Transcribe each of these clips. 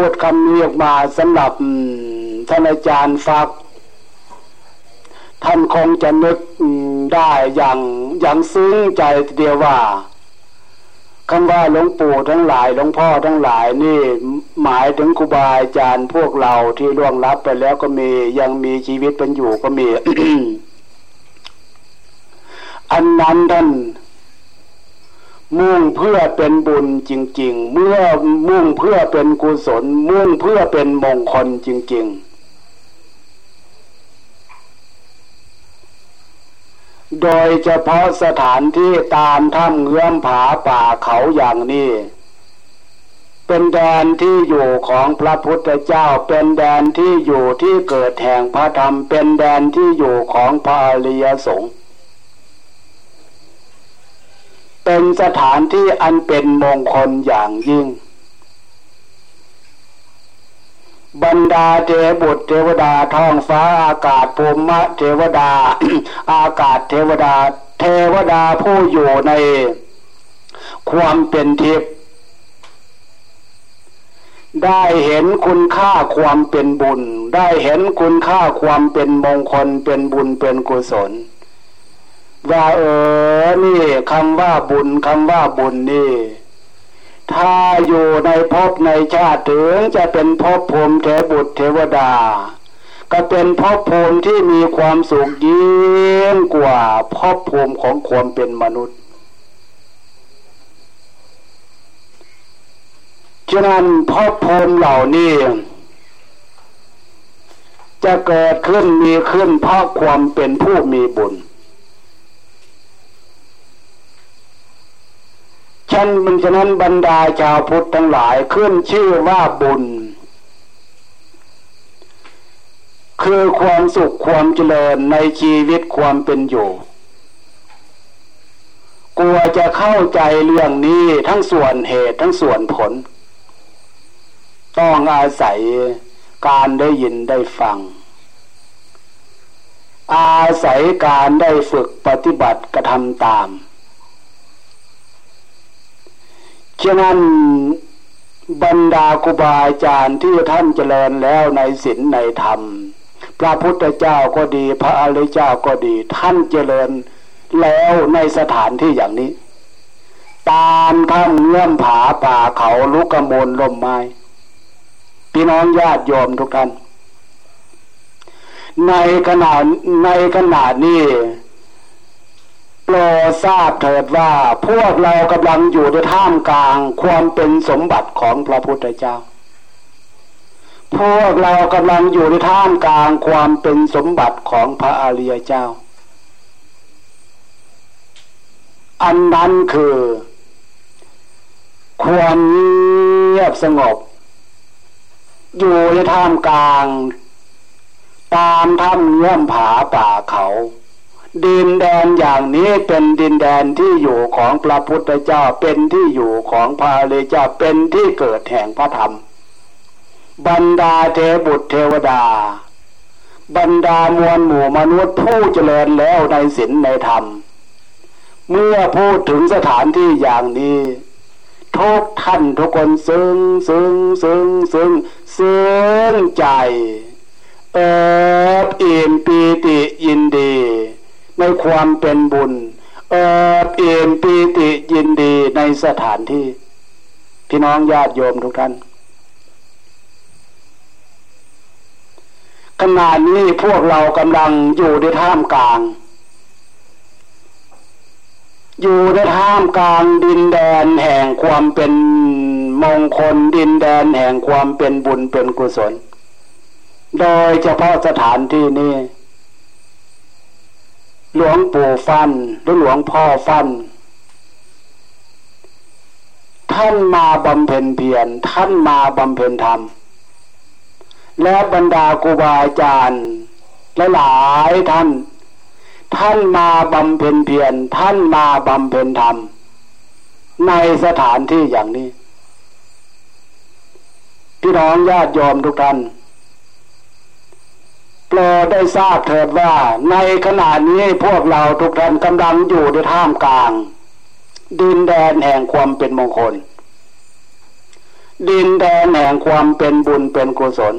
พูดคำนี้ออกมาสำหรับท่านอาจารย์ฟัก ท่านคงจะนึกได้อย่างอย่างซึ้งใจเดียวว่าคำว่าหลวงปู่ทั้งหลายหลวงพ่อทั้งหลายนี่หมายถึงครูบาอาจารย์พวกเราที่ล่วงลับไปแล้วก็มียังมีชีวิตเป็นอยู่ก็มี อันนั้นท่าน มุ่งเพื่อเป็นบุญจริง ๆ เมื่อมุ่งเพื่อเป็นกุศล มุ่งเพื่อเป็นมงคลจริง ๆ โดยเฉพาะสถานที่ตามถ้ำเงื้อมผาป่าเขาอย่างนี้ เป็นแดนที่อยู่ของพระพุทธเจ้า เป็นแดนที่อยู่ที่เกิดแห่งพระธรรม เป็นแดนที่อยู่ของพระอริยสงฆ์ เป็นสถานที่อันเป็นมงคลอย่างยิ่ง บรรดาเทบุตรเทวดาท้องฟ้าอากาศภูมิเทวดา อากาศเทวดา เทวดาผู้อยู่ใน ความเป็นทิพย์ได้เห็นคุณค่าความเป็นบุญ ได้เห็นคุณค่าความเป็นมงคลเป็นบุญเป็นกุศล ว่าเออนี่คำว่าบุญคำว่าบุญนี่ ถ้าอยู่ในภพในชาติถึงจะเป็นภพภูมิเทบุตรเทวดา ก็เป็นภพภูมิที่มีความสุขยิ่งกว่าภพภูมิของความเป็นมนุษย์ฉะนั้นภพภูมิเหล่านี้จะเกิดขึ้นมีขึ้นเพราะความเป็นผู้มีบุญ ฉันมันฉะนั้นบรรดาชาวพุทธทั้งหลายขึ้นชื่อว่าบุญ คือความสุขความเจริญในชีวิตความเป็นอยู่กลัวจะเข้าใจเรื่องนี้ทั้งส่วนเหตุทั้งส่วนผล ต้องอาศัยการได้ยินได้ฟัง อาศัยการได้ฝึกปฏิบัติกระทำตาม ฉะนั้นบรรดาครูบาอาจารย์ที่ท่านเจริญแล้วในศีลในธรรม พระพุทธเจ้าก็ดี พระอริยเจ้าก็ดี ท่านเจริญแล้วในสถานที่อย่างนี้ ตามถ้ำเงื่อมผาป่าเขาลุกกระมลลมไม้พี่น้องญาติโยมทุกท่านในขณะในขณะนี้ โปรดทราบเถิดว่าพวกเรากำลังอยู่ในท่ามกลางความเป็นสมบัติของพระพุทธเจ้า พวกเรากำลังอยู่ในท่ามกลางความเป็นสมบัติของพระอริยเจ้า อันนั้นคือ ความเงียบสงบ อยู่ในท่ามกลาง ตามถ้ำเงื่อมผาป่าเขา ดินแดนอย่างนี้เป็นดินแดนที่อยู่ของพระพุทธเจ้าเป็นที่อยู่ของพระเลเจ้าเป็นที่เกิดแห่งพระธรรม บรรดาเทบุตรเทวดา บรรดามวลหมู่มนุษย์ผู้เจริญแล้วในศีลในธรรม เมื่อพูดถึงสถานที่อย่างนี้ทุกท่านทุกคนซึ้งซึ้งซึ้งซึ้งซึ้งใจเอิบอิ่มปีติยินดี ในความเป็นบุญ เอิบเอ็นปีติยินดีในสถานที่ พี่น้องญาติโยมทุกท่านขณะนี้พวกเรากำลังอยู่ในท่ามกลาง อยู่ในท่ามกลางดินแดนแห่งความเป็นมงคลดินแดนแห่งความเป็นบุญเป็นกุศล โดยเฉพาะสถานที่นี้ หลวงปู่ฟันหรือหลวงพ่อฟัน ท่านมาบำเพ็ญเพียรท่านมาบำเพ็ญธรรม และบรรดาครูบาอาจารย์และหลายท่าน ท่านมาบำเพ็ญเพียรท่านมาบำเพ็ญธรรม ในสถานที่อย่างนี้ พี่น้องญาติโยมทุกท่าน โปรดได้ทราบเถิดว่าในขณะนี้พวกเราทุกท่านกำลังอยู่ในท่ามกลาง ดินแดนแห่งความเป็นมงคล ดินแดนแห่งความเป็นบุญเป็นกุศล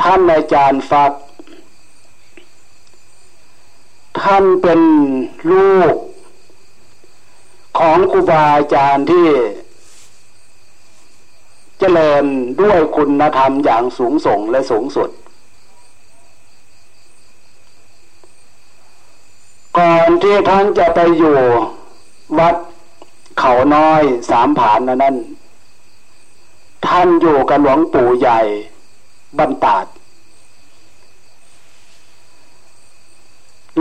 ท่านอาจารย์ฟักท่านเป็นลูก ของครูบาอาจารย์ที่ เจริญด้วยคุณธรรมอย่างสูงส่งและสูงสุด ก่อนที่ท่านจะไปอยู่วัดเขาน้อยสามผานนั้น ท่านอยู่กับหลวงปู่ใหญ่บรรดาด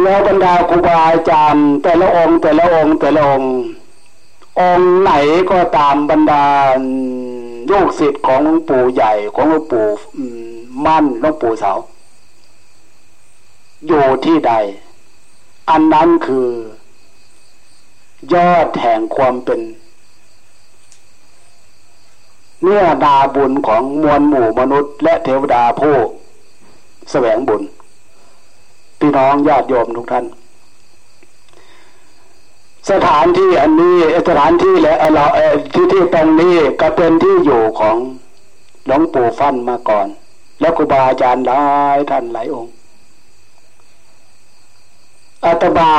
แล้วบรรดาครูบาอาจารย์แต่ละองค์แต่ละองค์แต่ละองค์ องค์ไหนก็ตามบรรดา ลูกศิษย์ของหลวงปู่ใหญ่ของหลวงปู่มั่นหลวงปู่เสาอยู่ที่ใด อันนั้นคือ ยอดแห่งความเป็น เนื้อดาบุญของมวลหมู่มนุษย์ และเทวดาผู้แสวงบุญ พี่น้องญาติโยมทุกท่าน สถานที่อันนี้สถานที่และเราที่ที่ตรงนี้ก็เป็นที่อยู่ของหลวงปู่ฟั่นมาก่อน แล้วครูบาอาจารย์หลายท่านหลายองค์อาตมา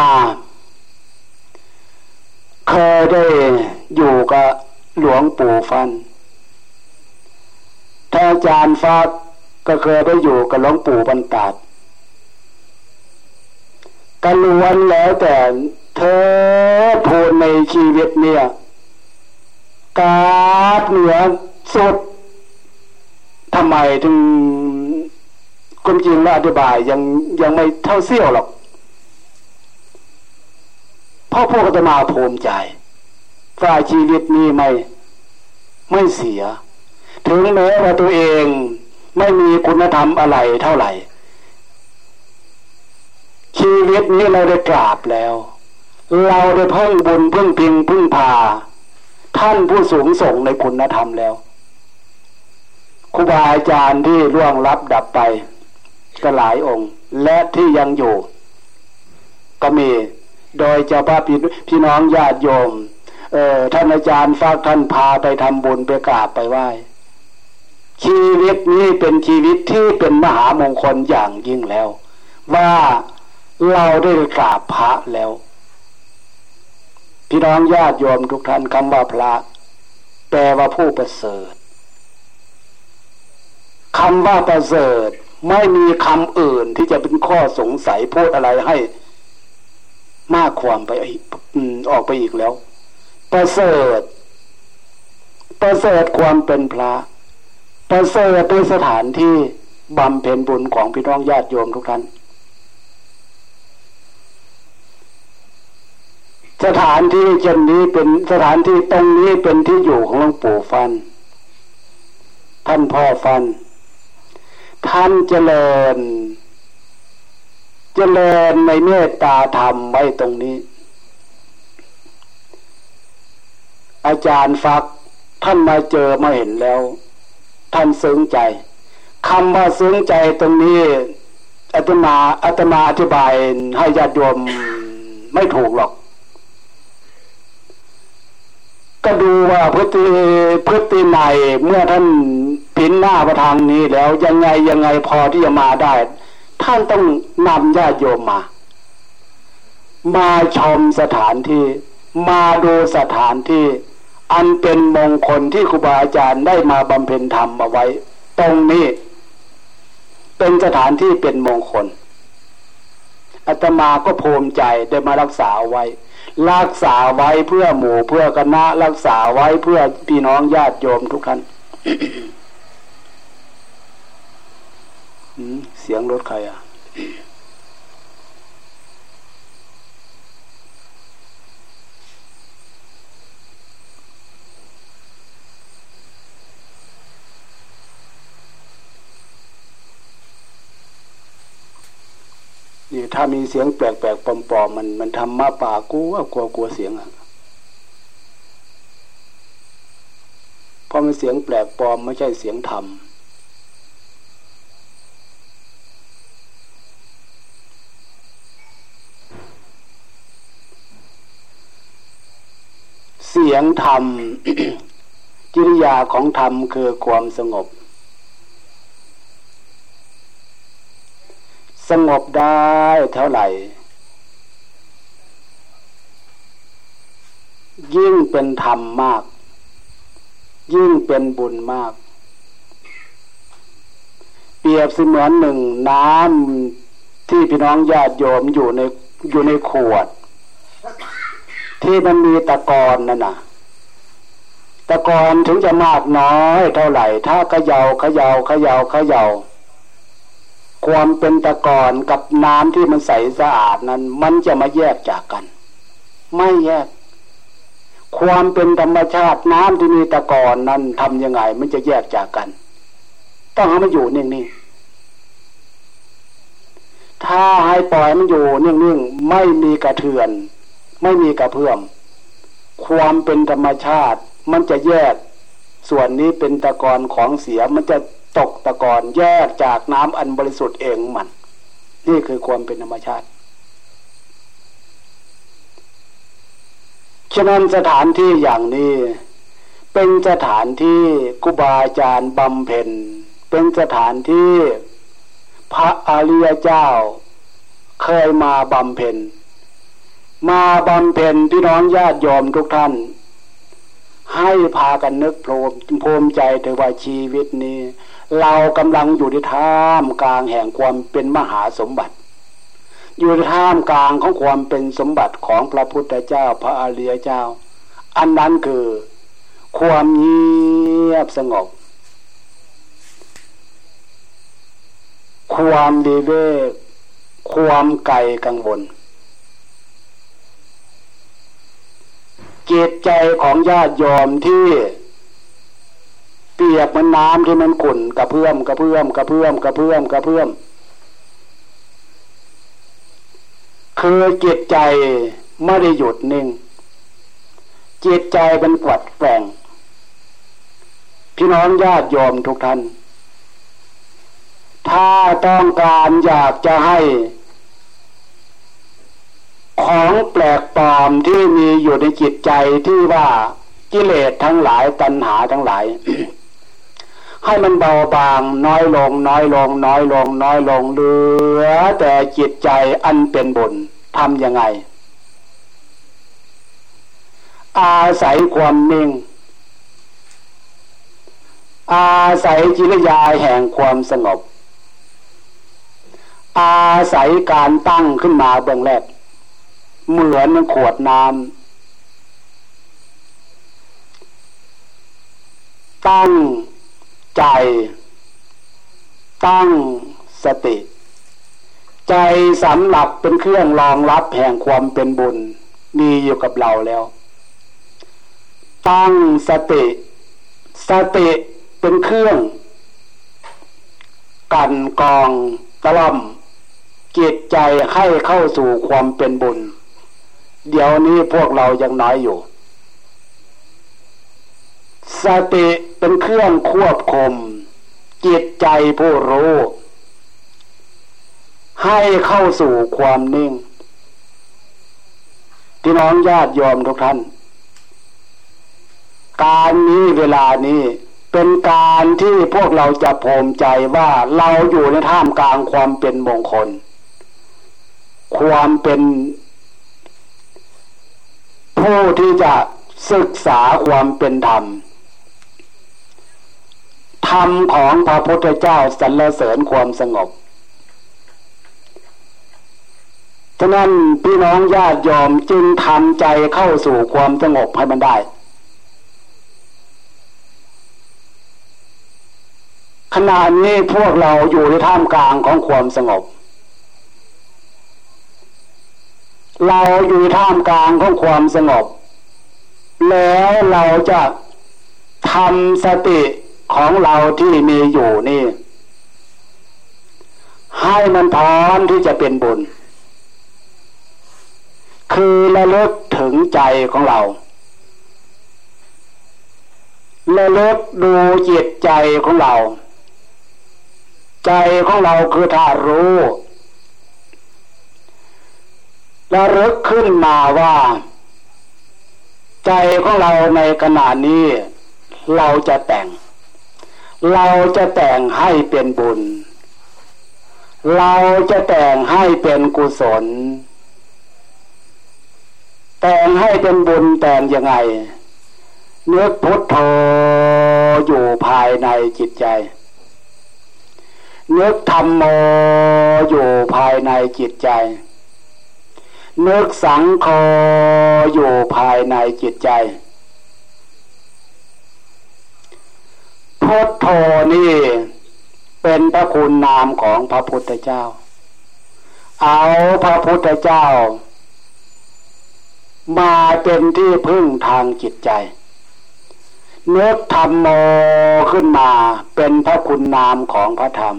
เคยได้อยู่กับหลวงปู่ฟันท่านอาจารย์ฟ้าก็เคยได้อยู่กับหลวงปู่บรรดาดกันล้วนแล้วแต่ เธอพูดในชีวิตเนี่ยกาดเหนือสุดทำไมถึงคนจริงและอธิบายยังยังไม่เท่าเสี้ยวหรอกเพราะพวกอาตมาภูมิใจฝ่ายชีวิตนี้ไม่ไม่เสีย ถึงแม้ว่าตัวเองไม่มีคุณธรรมอะไรเท่าไหร่ ชีวิตนี้เราได้กราบแล้ว เราได้เพิ่งบุญเพิ่งพิงพึ่งพา ท่านผู้สูงส่งในคุณธรรมแล้วครูบาอาจารย์ที่ล่วงลับดับไปก็หลายองค์ และที่ยังอยู่ ก็มี โดยเจ้าพระพี่พี่น้องญาติโยม เออท่านอาจารย์ฝากท่านพาไปทำบุญไปกราบไปไหว้ชีวิตนี้เป็นชีวิตที่เป็นมหามงคลอย่างยิ่งแล้ว ว่าเราได้กราบพระแล้ว พี่น้องญาติโยมทุกท่านคำว่าพระแปลว่าผู้ประเสริฐคำว่าประเสริฐไม่มีคำอื่นที่จะเป็นข้อสงสัยพูดอะไรให้ มากความไปออกไปอีกแล้ว ประเสริฐ ประเสริฐความเป็นพระ ประเสริฐในสถานที่บำเพ็ญบุญของพี่น้องญาติโยมทุกท่าน สถานที่เช่นนี้เป็นสถานที่ตรงนี้เป็นที่อยู่ของหลวงปู่ฟัน ท่านพ่อฟัน ท่านเจริญ เจริญในเมตตาธรรมไว้ตรงนี้ อาจารย์ฟักท่านมาเจอมาเห็นแล้ว ท่านซึ้งใจคำว่าซึ้งใจตรงนี้อาตมาอาตมาอธิบายให้ญาติโยมไม่ถูกหรอก ก็ดูว่าพฤติพฤติในเมื่อท่านผินหน้าประทางนี้แล้วยังไงยังไงพอที่จะมาได้ ท่านต้องนำญาติโยมมา มาชมสถานที่มาดูสถานที่อันเป็นมงคลที่ครูบาอาจารย์ได้มาบำเพ็ญธรรมเอาไว้ ตรงนี้ เป็นสถานที่เป็นมงคลอาตมาก็ภูมิใจได้มารักษาไว้ รักษาไว้เพื่อหมู่เพื่อคณะรักษาไว้เพื่อพี่น้องญาติโยมทุกท่านเสียงรถใครอะ นี่ถ้ามีเสียงแปลกๆปลอมๆมันมันทำมาป่ากูว่ากลัวกลัวเสียงอะเพราะมันเสียงแปลกปลอมไม่ใช่เสียงธรรมเสียงธรรม กิริยาของธรรมคือความสงบ งบได้เท่าไหร่ ยิ่งเป็นธรรมมาก ยิ่งเป็นบุญมาก เปรียบเสมือนหนึ่งน้ำที่พี่น้องญาติโยมอยู่ในอยู่ในขวด ที่มันมีตะกอนนั่นน่ะตะกอนถึงจะมากน้อยเท่าไหร่ ถ้าเขยาเขยาเขยาเขย่า ความเป็นตะกอนกับน้ำที่มันใสสะอาดนั้น มันจะมาแยกจากกัน ไม่แยก ความเป็นธรรมชาติน้ำที่มีตะกอนนั้นทำยังไง มันจะแยกจากกัน ต้องให้มันอยู่นิ่งๆถ้าให้ปล่อยมันอยู่นิ่งๆไม่มีกระเทือน ไม่มีกระเพื่อมความเป็นธรรมชาติ มันจะแยก ส่วนนี้เป็นตะกอนของเสียมันจะ ตกตะกอนแยกจากน้ำอันบริสุทธิ์เองมัน นี่คือความเป็นธรรมชาติฉะนั้นสถานที่อย่างนี้ เป็นสถานที่กุบาอาจารย์บำเพ็ญ เป็นสถานที่พระอริยเจ้า เคยมาบำเพ็ญ มาบำเพ็ญพี่น้องญาติโยมทุกท่าน ให้พากันนึกโพมภูมิใจเถอว่าชีวิตนี้ เรากำลังอยู่ในท่ามกลางแห่งความเป็นมหาสมบัติ อยู่ในท่ามกลางของความเป็นสมบัติของพระพุทธเจ้าพระอริยเจ้า อันนั้นคือ ความเงียบสงบ ความดีเวกความไกลกังวลจิตใจของญาติโยมที่ เปียกมันน้ำที่มันขุ่นกระเพื่อมกระเพื่อมกระเพื่อมกระเพื่อมกระเพื่อมคือจิตใจไม่ได้หยุดนิ่งจิตใจเป็นกวัดแฝงพี่น้องญาติโยมทุกท่าน ถ้าต้องการอยากจะให้ ของแปลกปลอมที่มีอยู่ในจิตใจที่ว่ากิเลสทั้งหลายตัณหาทั้งหลาย ให้มันเบาบางน้อยลง น้อยลง น้อยลง น้อยลงเหลือ แต่จิตใจอันเป็นบุญทำยังไง อาศัยความนิ่ง อาศัยจิรยาแห่งความสงบ อาศัยการตั้งขึ้นมาเบื้องแรกเหมือนมันขวดน้ำตั้ง ใจตั้งสติ ใจสำหรับเป็นเครื่องรองรับแห่งความเป็นบุญ มีอยู่กับเราแล้ว ตั้งสติ สติเป็นเครื่อง กันกองตล่อมจิตใจให้เข้าสู่ความเป็นบุญ เดี๋ยวนี้พวกเรายังน้อยอยู่ สติ เป็นเครื่องควบคุมจิตใจผู้รู้ ให้เข้าสู่ความนิ่ง ที่น้องญาติยอมทุกท่าน การนี้เวลานี้เป็นการที่พวกเราจะภูมิใจว่าเราอยู่ในท่ามกลางความเป็นมงคล ความเป็น ผู้ที่จะศึกษาความเป็นธรรม ธรรมของพระพุทธเจ้าสรรเสริญความสงบ ฉะนั้นพี่น้องญาติยอมจึงทำใจเข้าสู่ความสงบให้มันได้ ขณะนี้พวกเราอยู่ในท่ามกลางของความสงบ เราอยู่ท่ามกลางของความสงบ แล้วเราจะทำสติ ของเราที่มีอยู่นี่ ให้มันพร้อมที่จะเป็นบุญ คือระลึกถึงใจของเราระลึกดูจิตใจของเรา ใจของเราคือธาตุรู้ระลึกขึ้นมาว่า ใจของเราในขณะนี้ เราจะแต่ง เราจะแต่งให้เป็นบุญ เราจะแต่งให้เป็นกุศล แต่งให้เป็นบุญแต่งยังไงเนื้อพุทโธอยู่ภายในจิตใจนึกธรรมโมอยู่ภายในจิตใจนึกสังโฆอยู่ภายในจิตใจ พุทโธนี่ เป็นพระคุณนามของพระพุทธเจ้า เอาพระพุทธเจ้า มาเป็นที่พึ่งทางจิตใจนึกธรรมโมขึ้นมาเป็นพระคุณนามของพระธรรม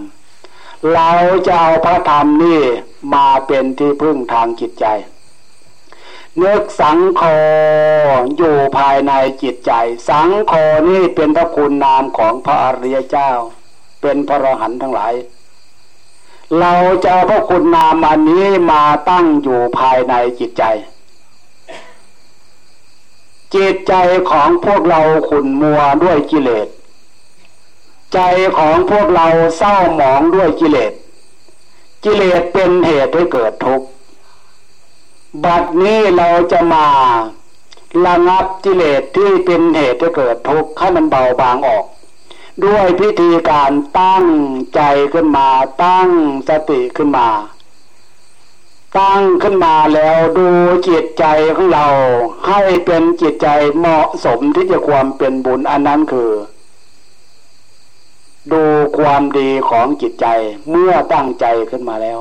เราจะเอาพระธรรมนี่มาเป็นที่พึ่งทางจิตใจ นึกสังโฆอยู่ภายในจิตใจ สังโฆนี่เป็นพระคุณนามของพระอริยเจ้า เป็นพระอรหันต์ทั้งหลาย เราจะพระคุณนามอันนี้มาตั้งอยู่ภายในจิตใจ จิตใจของพวกเราขุนมัวด้วยกิเลส ใจของพวกเราเศร้าหมองด้วยกิเลส กิเลสเป็นเหตุให้เกิดทุกข์ บัดนี้เราจะมาระงับกิเลสที่เป็นเหตุให้เกิดทุกข์ให้มันเบาบางออก ด้วยพิธีการตั้งใจขึ้นมาตั้งสติขึ้นมา ตั้งขึ้นมาแล้วดูจิตใจของเรา ให้เป็นจิตใจเหมาะสมที่จะความเป็นบุญอันนั้นคือ ดูความดีของจิตใจเมื่อตั้งใจขึ้นมาแล้ว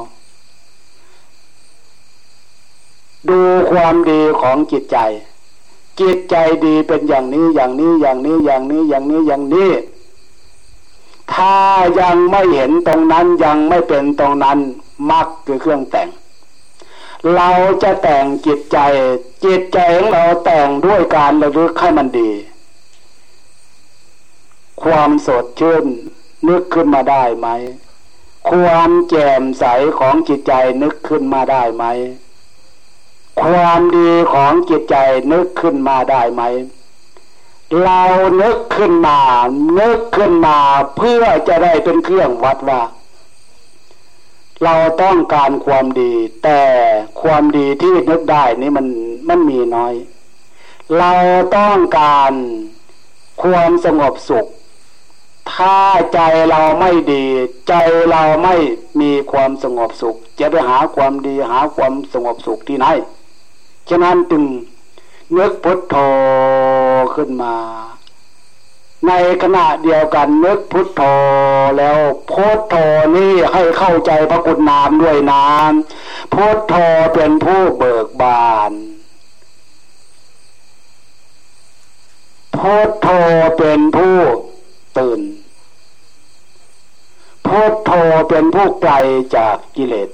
ดูความดีของจิตใจ จิตใจดีเป็นอย่างนี้อย่างนี้อย่างนี้อย่างนี้อย่างนี้อย่างนี้ ถ้ายังไม่เห็นตรงนั้นยังไม่เป็นตรงนั้นมักคือเครื่องแต่ง เราจะแต่งจิตใจ จิตใจของเราแต่งด้วยการระลึกให้มันดี ความสดชื่นนึกขึ้นมาได้ไหม ความแจ่มใสของจิตใจนึกขึ้นมาได้ไหม ความดีของจิตใจนึกขึ้นมาได้ไหม เรานึกขึ้นมา นึกขึ้นมาเพื่อจะได้เป็นเครื่องวัดว่า เราต้องการความดี แต่ความดีที่นึกได้นี่มันมันมีน้อย เราต้องการความสงบสุข ถ้าใจเราไม่ดี ใจเราไม่มีความสงบสุข จะไปหาความดีหาความสงบสุขที่ไหน ฉะนั้นจึงนึกพุทโธขึ้นมา ในขณะเดียวกันนึกพุทโธแล้วพุทโธนี่ให้เข้าใจพระคุณนามด้วยนามพุทโธเป็นผู้เบิกบานพุทโธเป็นผู้ตื่นพุทโธเป็นผู้ไกลจากกิเลส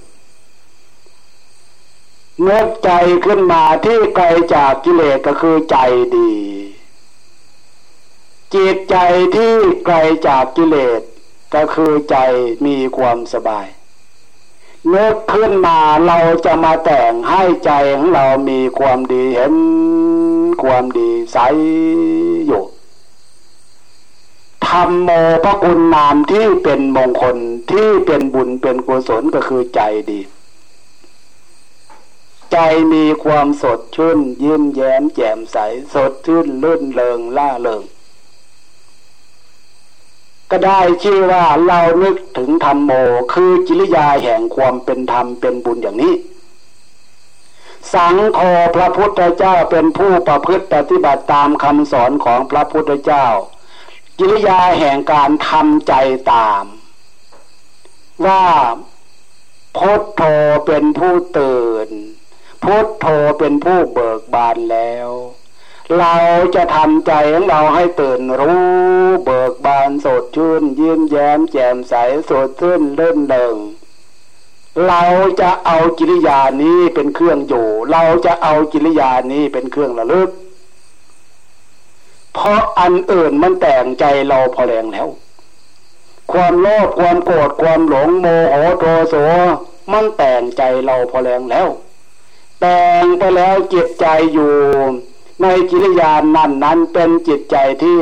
เนึกใจขึ้นมาที่ไกลจากกิเลสก็คือใจดี จิตใจที่ไกลจากกิเลสก็คือใจมีความสบายเมื่อขึ้นมาเราจะมาแต่งให้ใจของเรามีความดีเห็นความดีใสอยู่ธรรมโมพระคุณนามที่เป็นมงคลที่เป็นบุญเป็นกุศลก็คือใจดี ใจมีความสดชื่นยิ้มแย้มแจ่มใสสดชื่นลื่นเริงล่าเริงก็ได้ชื่อว่าเรานึกถึงธรรมโมคือจิริยาแห่งความเป็นธรรมเป็นบุญอย่างนี้ สังโฆพระพุทธเจ้าเป็นผู้ประพฤติปฏิบัติตามคำสอนของพระพุทธเจ้า จิริยาแห่งการทำใจตาม ว่าพุทโธเป็นผู้ตื่น พุทโธเป็นผู้เบิกบานแล้ว เราจะทำใจของเราให้ตื่นรู้เบิกบานสดชื่นยิ้มแย้มแจ่มใสสดชื่นเล่นเดิงเราจะเอากิริยานี้เป็นเครื่องอยู่ เราจะเอากิริยานี้เป็นเครื่องระลึก เพราะอันอื่นมันแต่งใจเราพอแรงแล้ว ความโลภความโกรธความหลงโมโหโทโสมันแต่งใจเราพอแรงแล้ว แต่งไปแล้วจ็บใจอยู่ในกิริยานั้นนั้นเป็นจิตใจที่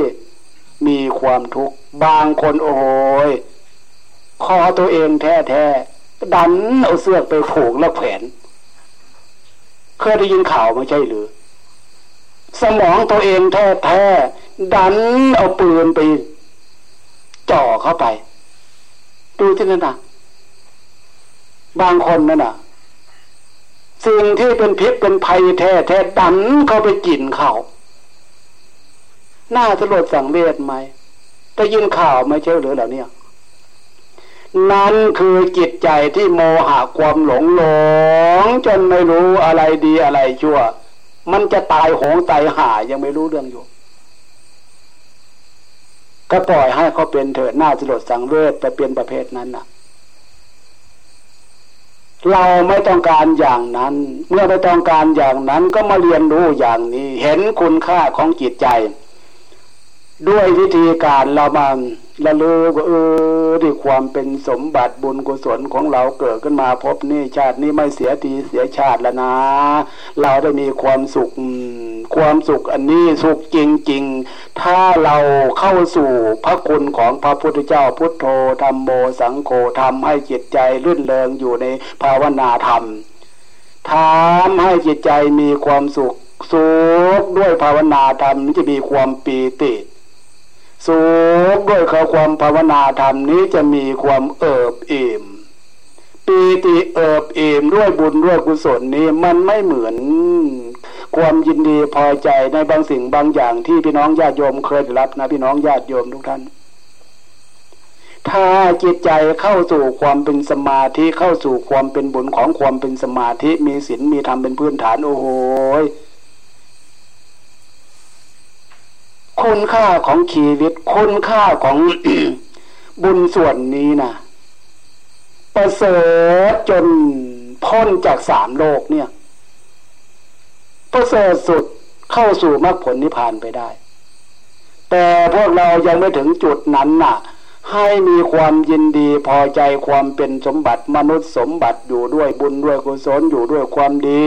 มีความทุกข์บางคนโอ้ยคอตัวเองแท้แท้ดันเอาเสื้อไปผูกแล้วแขวนเคยได้ยินข่าวไม่ใช่หรือ สมองตัวเองแท้แท้ดันเอาปืนไปจ่อเข้าไป ดูที่นั่นนะบางคนนั่นน่ะ สิ่งที่เป็นพิษเป็นภัยแท้แท้ดันเข้าไปกินเขาน่าสลดสังเวชไหมได้ยินข่าวไม่ใช่หรือเหล่านี้นั่นคือจิตใจที่โมหะความหลงหลง จนไม่รู้อะไรดีอะไรชั่ว มันจะตายโหงตายหายังไม่รู้เรื่องอยู่ ก็ปล่อยให้เขาเป็นเถิดหน้าสลดสังเวชไปเป็นประเภทนั้นน่ะ เราไม่ต้องการอย่างนั้น เมื่อไม่ต้องการอย่างนั้นก็มาเรียนรู้อย่างนี้ เห็นคุณค่าของจิตใจ ด้วยวิธีการเรามาละเลือว่าเออด้วยความเป็นสมบัติบุญกุศลของเราเกิดขึ้นมาพบนี่ชาตินี้ไม่เสียทีเสียชาติแล้วนะ เราได้มีความสุข ความสุขอันนี้สุขจริง ๆ ถ้าเราเข้าสู่พระคุณของพระพุทธเจ้าพุทโธธรรมโมสังโฆทำให้จิตใจลื่นเลงอยู่ในภาวนาธรรมทำให้จิตใจมีความสุขสุขด้วยภาวนาธรรมจะมีความปีติ สุขด้วยข้าความภาวนาธรรมนี้จะมีความเอิบอิ่มปีติเอิบอิ่มด้วยบุญด้วยกุศลนี้มันไม่เหมือน ความยินดีพอใจในบางสิ่งบางอย่างที่พี่น้องญาติโยมเคยรับนะพี่น้องญาติโยมทุกท่าน ถ้าจิตใจเข้าสู่ความเป็นสมาธิเข้าสู่ความเป็นบุญของความเป็นสมาธิมีศีลมีธรรมเป็นพื้นฐานโอ้โห คุณค่าของชีวิต คุณค่าของบุญส่วนนี้นะประเสริฐจนพ้นจากสามโลกเนี่ย ประเสริฐสุดเข้าสู่มรรคผลนิพพานไปได้ แต่พวกเรายังไม่ถึงจุดนั้นน่ะ ให้มีความยินดีพอใจความเป็นสมบัติมนุษย์สมบัติอยู่ด้วยบุญด้วยกุศลอยู่ด้วยความดี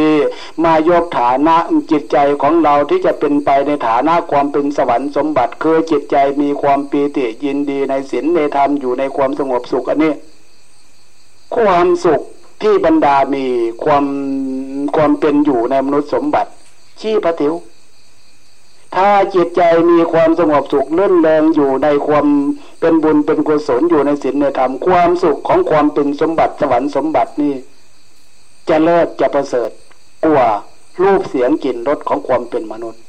มายกฐานะจิตใจของเราที่จะเป็นไปในฐานะความเป็นสวรรค์สมบัติ คือจิตใจมีความปีติยินดีในศีลในธรรมอยู่ในความสงบสุขอันนี้ ความสุขที่บรรดามีความความเป็นอยู่ในมนุษย์สมบัติ ชี้พระติว ถ้าจิตใจมีความสงบสุขเลื่อนแรงอยู่ในความเป็นบุญเป็นกุศลอยู่ในศีลในธรรมความสุขของความเป็นสมบัติสวรรค์สมบัตินี่ จะเลิศจะประเสริฐกว่ารูปเสียงกลิ่นรสของความเป็นมนุษย์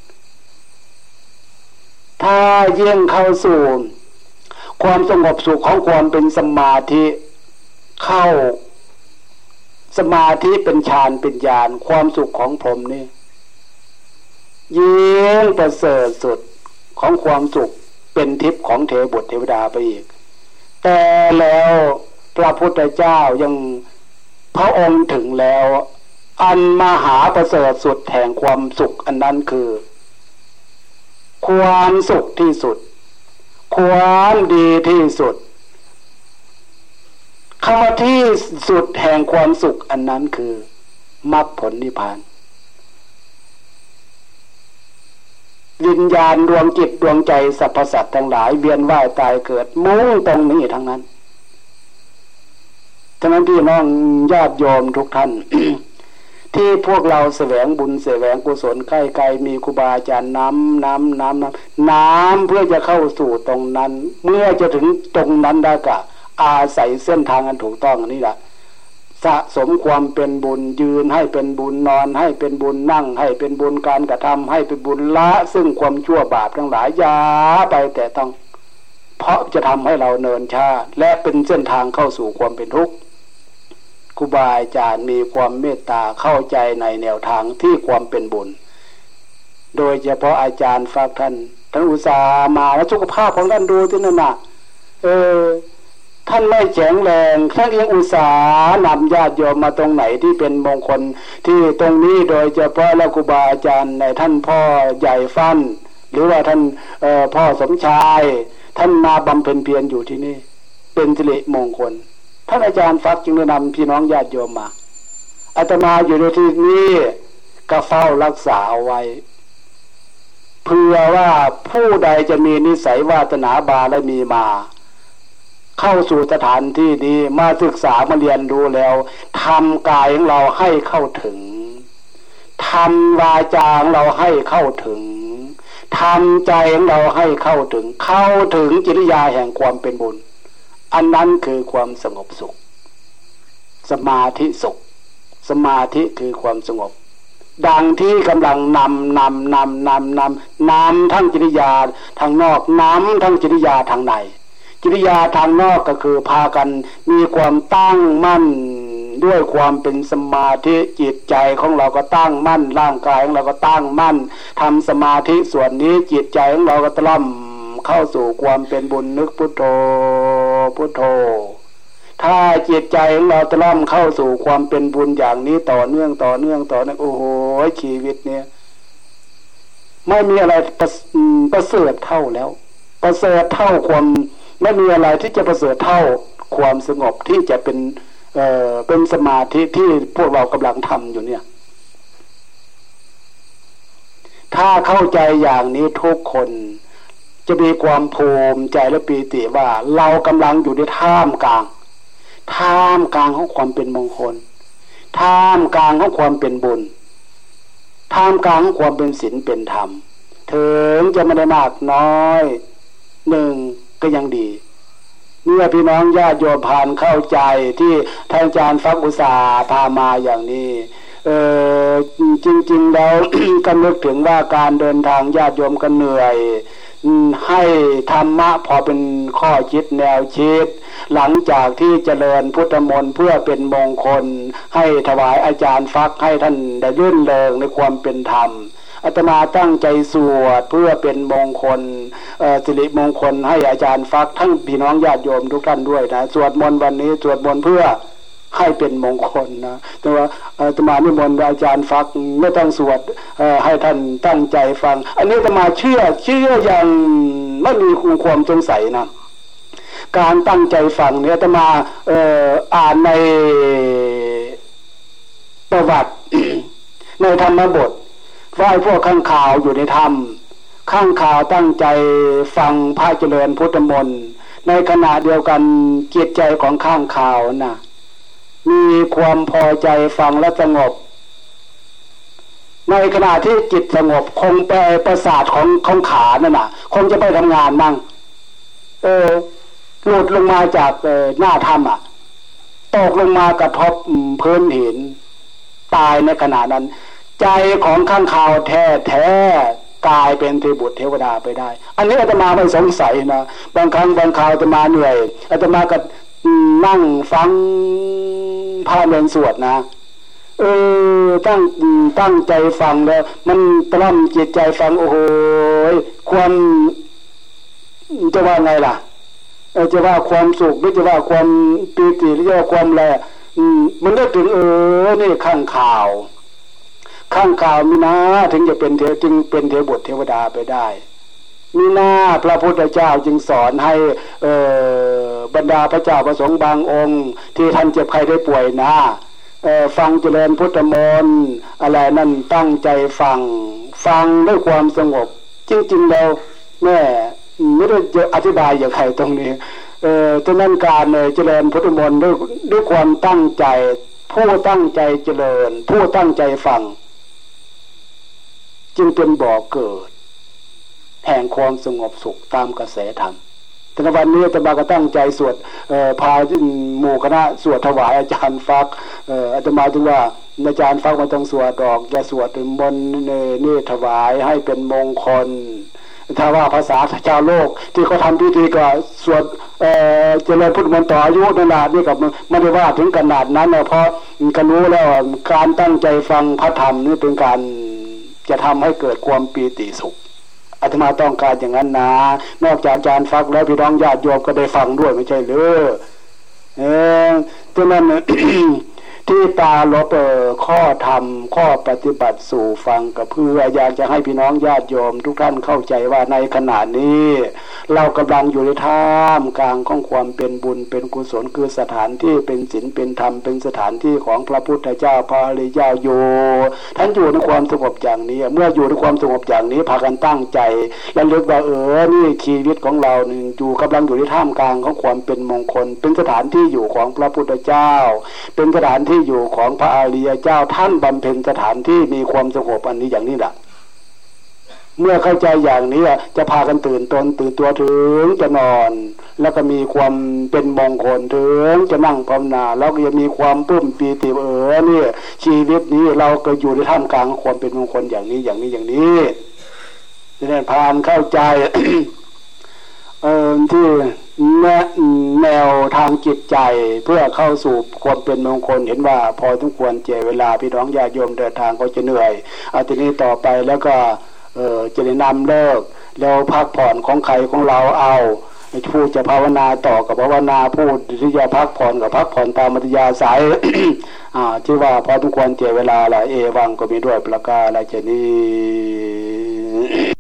ถ้าเยี่ยงเข้าสู่ความสงบสุขของความเป็นสมาธิเข้าสมาธิเป็นฌานเป็นญาณความสุขของผมนี่ ยิ่งประเสริฐสุดของความสุขเป็นทิพย์ของเทวบุตรเทวดาไปอีก แต่แล้วพระพุทธเจ้ายังพระองค์ถึงแล้ว อันมหาประเสริฐสุดแห่งความสุขอันนั้นคือ ความสุขที่สุด ความดีที่สุดคำว่าที่สุดแห่งความสุขอันนั้นคือมรรคผลนิพพาน วิญญาณดวงจิตดวงใจสรรพสัตว์ทั้งหลายเวียนว่ายตายเกิดมุ่งตรงนี้ทั้งนั้นฉะนั้นพี่น้องญาติโยมทุกท่าน ที่พวกเราแสวงบุญแสวงกุศลใกล้ไกลมีครูบาอาจารย์น้ำน้ำน้ำน้ำน้ำเพื่อจะเข้าสู่ตรงนั้น เมื่อจะถึงตรงนั้นได้กะอาศัยเส้นทางอันถูกต้องนี่แหละ สะสมความเป็นบุญยืนให้เป็นบุญนอนให้เป็นบุญนั่ง ให้เป็นบุญการกระทำให้เป็นบุญละ ซึ่งความชั่วบาปทั้งหลายยาไปแต่ต้อง เพราะจะทำให้เราเนินชาและเป็นเส้นทางเข้าสู่ความเป็นทุกข์ครูบาอาจารย์มีความเมตตาเข้าใจในแนวทางที่ความเป็นบุญ โดยเฉพาะอาจารย์ฝากท่านท่านอุตสาห์มาแล้วสุขภาพของท่านดูที่นั่นน่ะเออ ท่านไม่แข็งแรงท่านยังอุตส่าห์นำญาติโยมมาตรงไหนที่เป็นมงคลที่ตรงนี้โดยเฉพาะล้วครูบาอาจารย์ในท่านพ่อใหญ่ฟันหรือว่าท่านพ่อสมชาย ท่านมาบำเพ็ญเพียรอยู่ที่นี่ เป็นสิริมงคล ท่านอาจารย์ฟักจึงได้นำพี่น้องญาติโยมมาอาตมาอยู่ในที่นี้ก็เฝ้ารักษาเอาไว้เพื่อว่าผู้ใดจะมีนิสัยวาสนาบาและมีมา เข้าสู่สถานที่นี้มาศึกษามาเรียนรู้แล้วทำกายของเราให้เข้าถึงทำวาจาของเราให้เข้าถึงทำใจของเราให้เข้าถึง เข้าถึงจิตยาแห่งความเป็นบุญ อันนั้นคือความสงบสุข สมาธิสุข สมาธิคือความสงบ ดังที่กำลังนำนำนำนำนำนำทั้งจิตยาทางนอกนำทั้งจิตยาทางใน จิตยาทางนอกก็คือพากันมีความตั้งมั่นด้วยความเป็นสมาธิจิตใจของเราก็ตั้งมั่น ร่างกายของเราก็ตั้งมั่นทำสมาธิส่วนนี้จิตใจของเราก็ตล่อมเข้าสู่ความเป็นบุญนึกพุทโธพุทโธถ้าจิตใจของเราตล่อมเข้าสู่ความเป็นบุญอย่างนี้ต่อเนื่องต่อเนื่องต่อเนื่องโอ้โหชีวิตเนี่ยไม่มีอะไรประประเสริฐเท่าแล้ว ประเสริฐเท่าความ ไม่มีอะไรที่จะประเสริฐเท่าความสงบที่จะเป็นเอ่อเป็นสมาธิที่พวกเรากำลังทำอยู่เนี่ย ถ้าเข้าใจอย่างนี้ทุกคนจะมีความภูมิใจและปีติว่าเรากำลังอยู่ในท่ามกลาง ท่ามกลางของความเป็นมงคล ท่ามกลางของความเป็นบุญ ท่ามกลางของความเป็นศีลเป็นธรรม ถึงจะไม่ได้มากน้อยหนึ่ง ก็ยังดีเมื่อพี่น้องญาติโยมผ่านเข้าใจที่ท่านอาจารย์ฟักอุตสาพามาอย่างนี้เออจริง ๆ แล้วก็นึกถึงว่าการเดินทางญาติโยมก็เหนื่อยให้ธรรมะพอเป็นข้อคิดแนวคิด หลังจากที่เจริญพุทธมนต์เพื่อเป็นมงคล ให้ถวายอาจารย์ฟักให้ท่านได้ยื่นเลิงในความเป็นธรรม อาตมาตั้งใจสวดเพื่อเป็นมงคลสิริมงคลให้อาจารย์ฟักทั้งพี่น้องญาติโยมทุกท่านด้วยนะสวดมนต์วันนี้สวดมนต์เพื่อให้เป็นมงคลนะแต่ว่าอาตมานิมนต์อาจารย์ฟักไม่ต้องสวดให้ท่านตั้งใจฟัง อันนี้อาตมาเชื่อเชื่ออย่างไม่มีความสงสัยนะการตั้งใจฟังเนี่ยอาตมาอ่านในประวัติในธรรมบท ว่าพวกข้างข่าวอยู่ในธรรม ข้างข่าวตั้งใจฟังพระเจริญพุทธมนต์ในขณะเดียวกันเกียรติใจของข้างข่าวนะ่ะ มีความพอใจฟังและสงบ ในขณะที่จิตสงบคงไปประสาทของของขานั่นน่ะ คงจะไปทำงานมั่งเออหลุดลงมาจากหน้าถ้ำอะตกลงมากระทบพื้นหิน ตายในขณะนั้น ใจของข้างข่าวแท้แท้กลายเป็นเทบุตรเทวดาไปได้ อันนี้อาตมาไม่สงสัยนะ บางครั้งบางคราวอาตมาเหนื่อยอาตมาก็นั่งฟังพาเรียนสวดนะเออตั้งตั้งใจฟังแล้ว มันตล่อมจิตใจฟังโอ้โหความจะว่าไงล่ะจะว่าความสุขหรือจะว่าความปีติหรือจะว่าความอะไรมันก็ถึงเออนี่ข้างข่าว ข้างข่าวมีนาถึงจะเป็นเทจึงเป็นเทวบุตรเทวดาไปได้มีนาพระพุทธเจ้าจึงสอนให้บรรดาพระเจ้าประสงค์บางองค์ ที่ท่านเจ็บใครได้ป่วยนะฟังเจริญพุทธมนต์อะไรนั่นตั้งใจฟัง ฟังด้วยความสงบ จริงๆแล้วแม่ไม่ได้จะอธิบายอย่างไรตรงนี้เออฉะนั้นการเจริญพุทธมนต์ด้วยด้วยความตั้งใจ ผู้ตั้งใจเจริญ ผู้ตั้งใจฟัง จึงเป็นบ่อเกิด แห่งความสงบสุขตามกระแสธรรมแต่ในวันนี้ตมาก็ตั้งใจสวดพาหมู่คณะสวดถวายอาจารย์ฟักอาตมาถึงว่าอาจารย์ฟักมาต้องสวดดอกจะสวดถึงบนนี่ถวายให้เป็นมงคล ถ้าว่าภาษาชาวโลก ที่เขาทำพิธีก็สวดเจริญพุทธมนต์ต่ออายุนานานี่กับไม่ได้ว่าถึงขนาดนั้นนะเพราะก็รู้แล้วการตั้งใจฟังพระธรรมนี่เป็นการ จะทำให้เกิดความปีติสุขอาตมาต้องการอย่างนั้นนะ นอกจากอาจารย์ฟักแล้วพี่น้องญาติโยมก็ได้ฟังด้วยไม่ใช่หรือเออดังนั้น ที่ตาลบเออข้อธรรม ข้อปฏิบัติสู่ฟังกับเพื่ออยากจะให้พี่น้องญาติโยม ทุกท่านเข้าใจว่าในขณะนี้ เรากำลังอยู่ในท่ามกลางของความเป็นบุญเป็นกุศลคือสถานที่เป็นศีลเป็นธรรมเป็นสถานที่ของพระพุทธเจ้าพระอริยาอยู่ท่านอยู่ในความสงบอย่างนี้ เมื่ออยู่ในความสงบอย่างนี้พากันตั้งใจ และเลือกว่าเออนี่ชีวิตของเราหนึ่งอยู่กำลังอยู่ในท่ามกลางของความเป็นมงคล เป็นสถานที่อยู่ของพระพุทธเจ้า เป็นสถานที่ที่อยู่ของพระอริยเจ้าท่านบำเพ็ญสถานที่มีความสงบอันนี้อย่างนี้แหละเมื่อเข้าใจอย่างนี้จะพากันตื่นตนตื่นตัวถึงจะนอน แล้วก็มีความเป็นมงคลถึงจะนั่งภาวนาแล้วก็จะมีความปื้มปีติเออเนี่ยชีวิตนี้เราก็อยู่ในท่ามกลางความเป็นมงคลอย่างนี้อย่างนี้อย่างนี้นี่พานเข้าใจ เออที่ แนแนวทางจิตใจเพื่อเข้าสู่ความเป็นมงคลเห็นว่าพอทุกควรเจเวลาพี่น้องญาติโยมเดินทางก็จะเหนื่อยอาทีนี้ต่อไปแล้วก็เออจะได้นำเลิก แล้วพักผ่อนของใครของเราเอาพูดจะภาวนาต่อกับภาวนาพูดที่จะพักผ่อนกับพักผ่อนตามมัธยาสายอ่าที่ว่าพอทุกควรเจเวลาละเอวังก็มีด้วยประกาศอะไรเจนี้